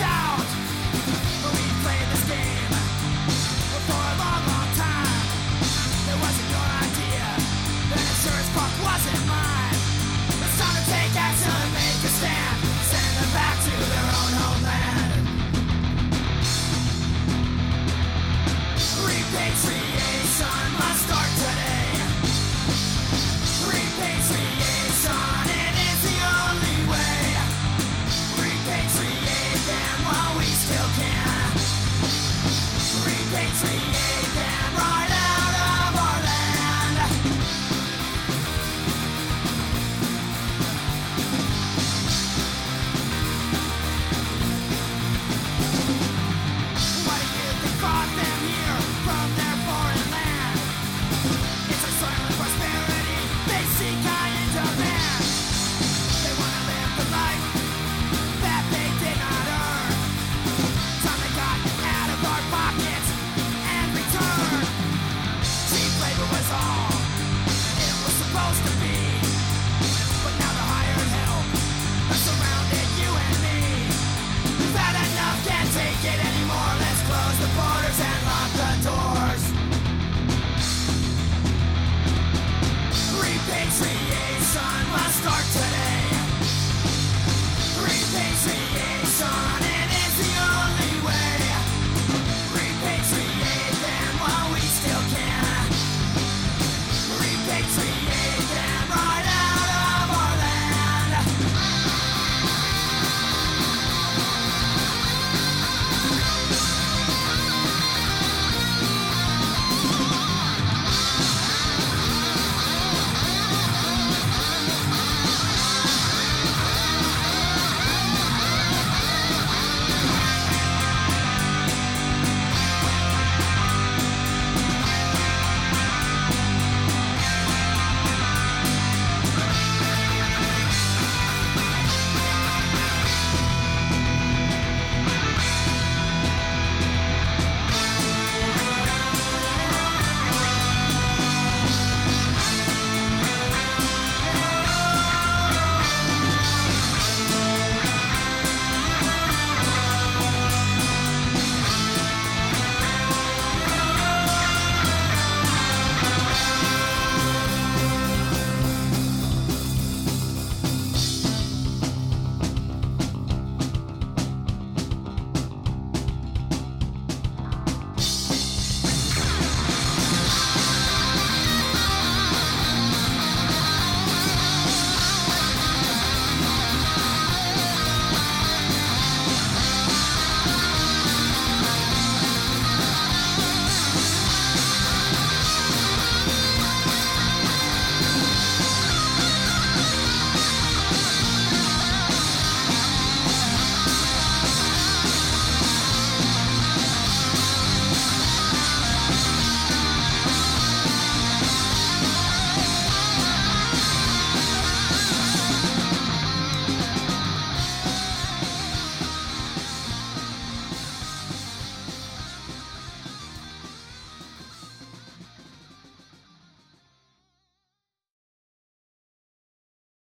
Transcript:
down.